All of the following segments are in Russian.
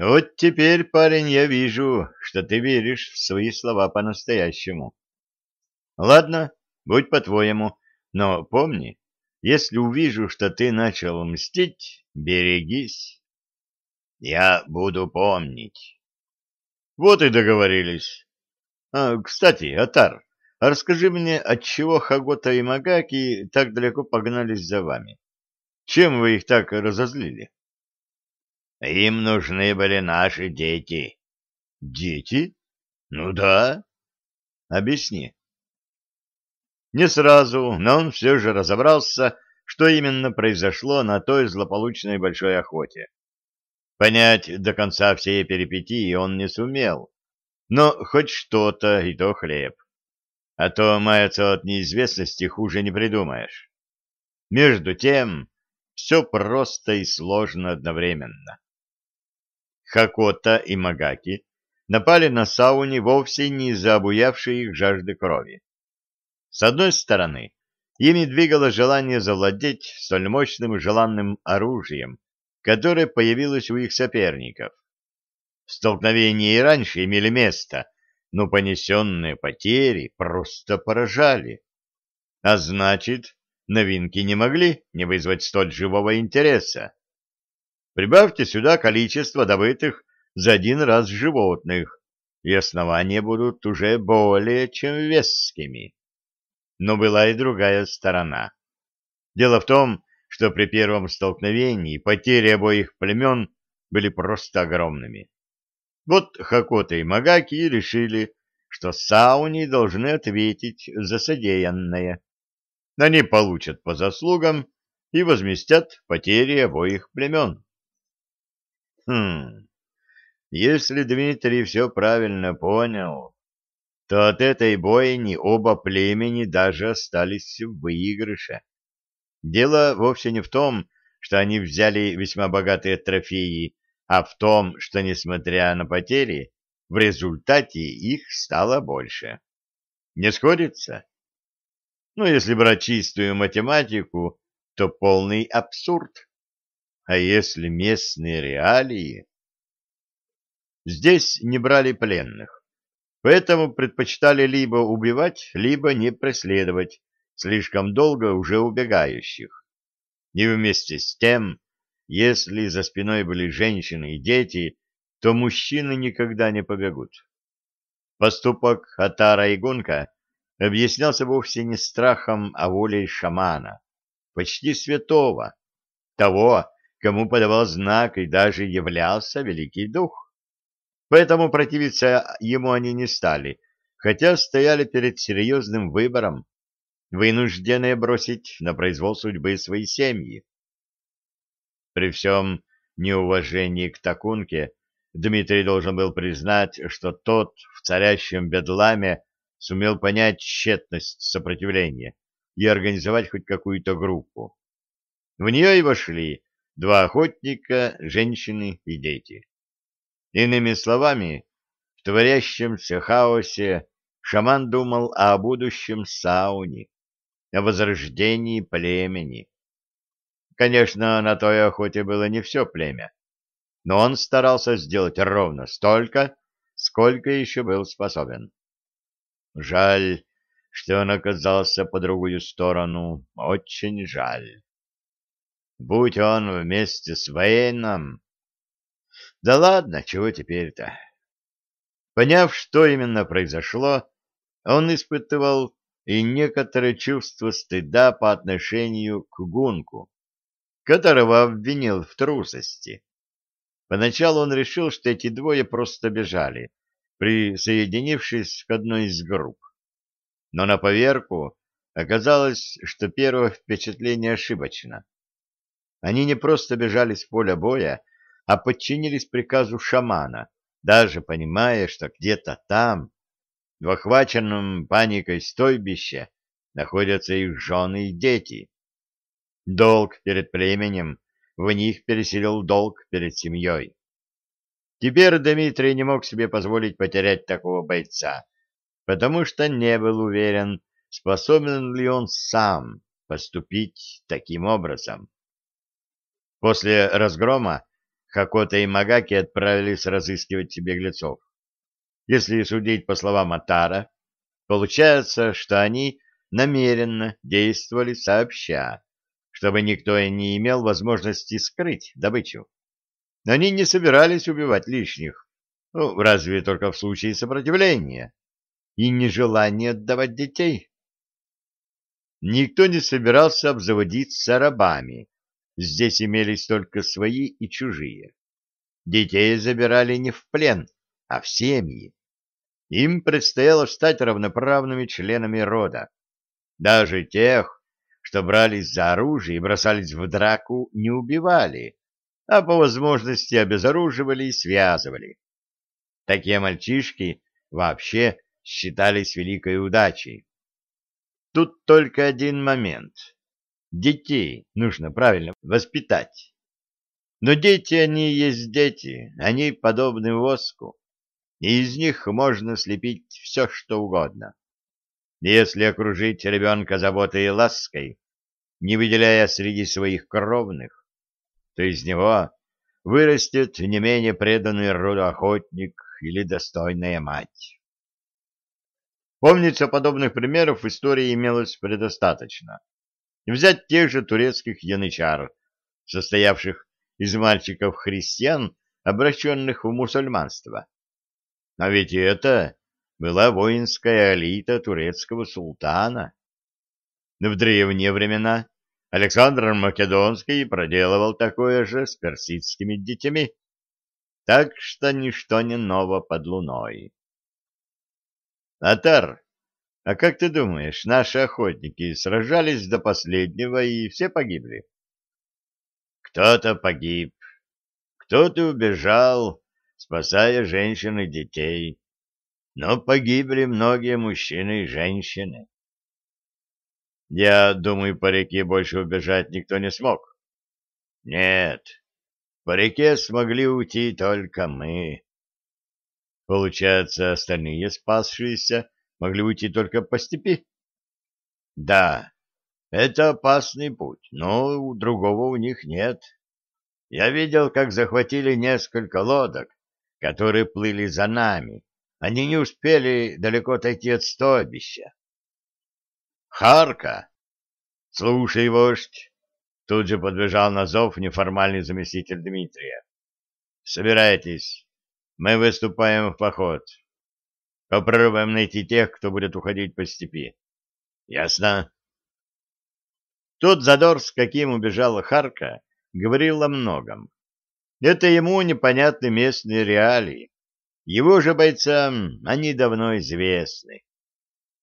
Вот теперь, парень, я вижу, что ты веришь в свои слова по-настоящему. Ладно, будь по-твоему, но помни, если увижу, что ты начал мстить, берегись. Я буду помнить. Вот и договорились. А, кстати, Атар, расскажи мне, отчего Хагота и Магаки так далеко погнались за вами? Чем вы их так разозлили? Им нужны были наши дети. Дети? Ну да. Объясни. Не сразу, но он все же разобрался, что именно произошло на той злополучной большой охоте. Понять до конца все перипетии он не сумел, но хоть что-то и то хлеб. А то маяться от неизвестности хуже не придумаешь. Между тем, все просто и сложно одновременно. Хакота и Магаки напали на сауни вовсе не из-за обуявшей их жажды крови. С одной стороны, ими двигало желание завладеть столь мощным и желанным оружием, которое появилось у их соперников. Столкновения и раньше имели место, но понесенные потери просто поражали. А значит, новинки не могли не вызвать столь живого интереса. Прибавьте сюда количество добытых за один раз животных, и основания будут уже более чем вескими. Но была и другая сторона. Дело в том, что при первом столкновении потери обоих племен были просто огромными. Вот Хакота и Магаки решили, что сауни должны ответить за содеянное. Они получат по заслугам и возместят потери обоих племен. Хм, если Дмитрий все правильно понял, то от этой бойни оба племени даже остались в выигрыше. Дело вовсе не в том, что они взяли весьма богатые трофеи, а в том, что, несмотря на потери, в результате их стало больше. Не сходится? Ну, если брать чистую математику, то полный абсурд. А если местные реалии? Здесь не брали пленных. Поэтому предпочитали либо убивать, либо не преследовать слишком долго уже убегающих. И вместе с тем, если за спиной были женщины и дети, то мужчины никогда не побегут. Поступок Атара и Гунка объяснялся вовсе не страхом, а волей шамана, почти святого, того, кому подавал знак и даже являлся великий дух. Поэтому противиться ему они не стали, хотя стояли перед серьезным выбором, вынужденные бросить на произвол судьбы свои семьи. При всем неуважении к Такунке Дмитрий должен был признать, что тот в царящем бедламе сумел понять тщетность сопротивления и организовать хоть какую-то группу. В нее и вошли два охотника, женщины и дети. Иными словами, в творящемся хаосе шаман думал о будущем сауне, о возрождении племени. Конечно, на той охоте было не все племя, но он старался сделать ровно столько, сколько еще был способен. Жаль, что он оказался по другую сторону, очень жаль. Будь он вместе с Вейном, да ладно, чего теперь-то? Поняв, что именно произошло, он испытывал и некоторое чувство стыда по отношению к Гунку, которого обвинил в трусости. Поначалу он решил, что эти двое просто бежали, присоединившись к одной из групп. Но на поверку оказалось, что первое впечатление ошибочно. Они не просто бежали с поля боя, а подчинились приказу шамана, даже понимая, что где-то там, в охваченном паникой стойбище, находятся их жены и дети. Долг перед племенем в них переселил долг перед семьей. Теперь Дмитрий не мог себе позволить потерять такого бойца, потому что не был уверен, способен ли он сам поступить таким образом. После разгрома Хакота и Магаки отправились разыскивать беглецов. Если судить по словам Атара, получается, что они намеренно действовали сообща, чтобы никто не имел возможности скрыть добычу. Они не собирались убивать лишних, ну, разве только в случае сопротивления и нежелания отдавать детей. Никто не собирался обзаводиться рабами, здесь имелись только свои и чужие. Детей забирали не в плен, а в семьи. Им предстояло стать равноправными членами рода. Даже тех, что брались за оружие и бросались в драку, не убивали, а по возможности обезоруживали и связывали. Такие мальчишки вообще считались великой удачей. Тут только один момент. Детей нужно правильно воспитать. Но дети, они есть дети, они подобны воску, и из них можно слепить все, что угодно. Если окружить ребенка заботой и лаской, не выделяя среди своих кровных, то из него вырастет не менее преданный роду охотник или достойная мать. Помнится, подобных примеров в истории имелось предостаточно. Взять тех же турецких янычар, состоявших из мальчиков-христиан, обращенных в мусульманство. А ведь это была воинская элита турецкого султана. В древние времена Александр Македонский проделывал такое же с персидскими детьми, так что ничто не ново под луной. Атар, а как ты думаешь, наши охотники сражались до последнего и все погибли? Кто-то погиб, кто-то убежал, спасая женщин и детей, но погибли многие мужчины и женщины. Я думаю, по реке больше убежать никто не смог. Нет, по реке смогли уйти только мы. Получается, остальные спасшиеся могли уйти только по степи? Да, это опасный путь, но другого у них нет. Я видел, как захватили несколько лодок, которые плыли за нами. Они не успели далеко отойти от стойбища. Харка! Слушай, вождь! Тут же подбежал на зов неформальный заместитель Дмитрия. Собирайтесь. Мы выступаем в поход. Попробуем найти тех, кто будет уходить по степи. Ясно? Тот задор, с каким убежала Харка, говорил о многом. Это ему непонятны местные реалии. Его же бойцам они давно известны.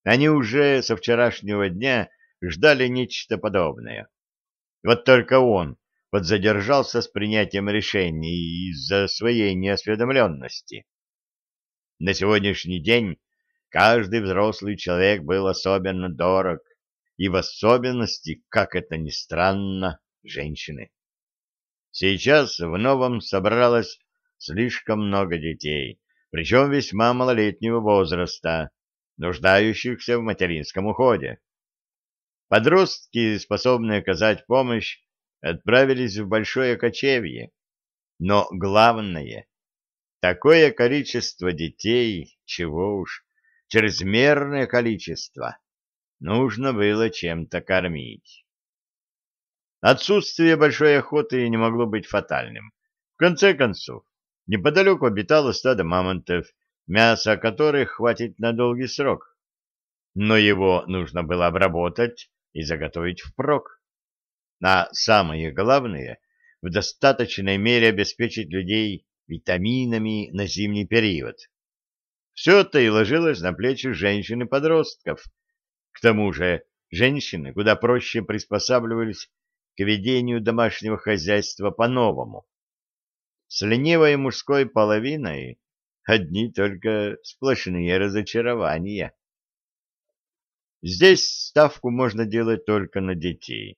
Они уже со вчерашнего дня ждали нечто подобное. Вот только он подзадержался с принятием решений из-за своей неосведомленности. На сегодняшний день каждый взрослый человек был особенно дорог, и в особенности, как это ни странно, женщины. Сейчас в новом собралось слишком много детей, причем весьма малолетнего возраста, нуждающихся в материнском уходе. Подростки, способные оказать помощь, отправились в большое кочевье. Но главное, такое количество детей, чего уж, чрезмерное количество, нужно было чем-то кормить. Отсутствие большой охоты не могло быть фатальным. В конце концов, неподалеку обитало стадо мамонтов, мяса которых хватит на долгий срок. Но его нужно было обработать и заготовить впрок а самое главное, в достаточной мере обеспечить людей витаминами на зимний период. Все это и ложилось на плечи женщин и подростков. К тому же женщины куда проще приспосабливались к ведению домашнего хозяйства по-новому. С ленивой мужской половиной одни только сплошные разочарования. Здесь ставку можно делать только на детей.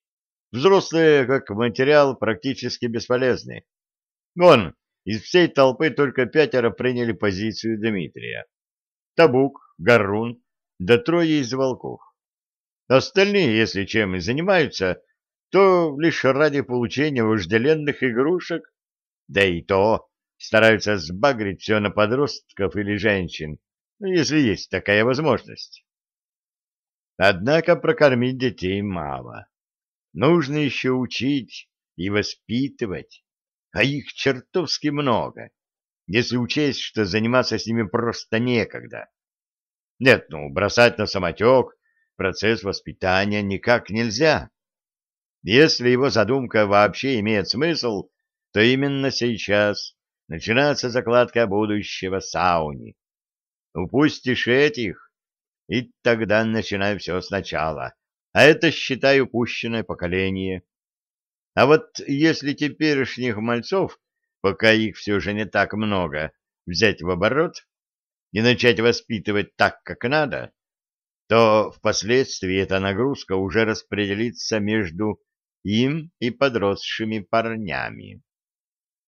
Взрослые, как материал, практически бесполезны. Вон, из всей толпы только пятеро приняли позицию Дмитрия. Табук, Гарун, да трое из волков. Остальные, если чем и занимаются, то лишь ради получения вожделенных игрушек, Да и то стараются сбагрить все на подростков или женщин, ну, если есть такая возможность. Однако прокормить детей мало. Нужно еще учить и воспитывать, а их чертовски много, если учесть, что заниматься с ними просто некогда. Нет, ну, бросать на самотек процесс воспитания никак нельзя. Если его задумка вообще имеет смысл, то именно сейчас начинается закладка будущего сауни. Упустишь этих, и тогда начинай все сначала. А это, считай, упущенное поколение. А вот если теперешних мальцов, пока их все же не так много, взять в оборот и начать воспитывать так, как надо, то впоследствии эта нагрузка уже распределится между им и подросшими парнями.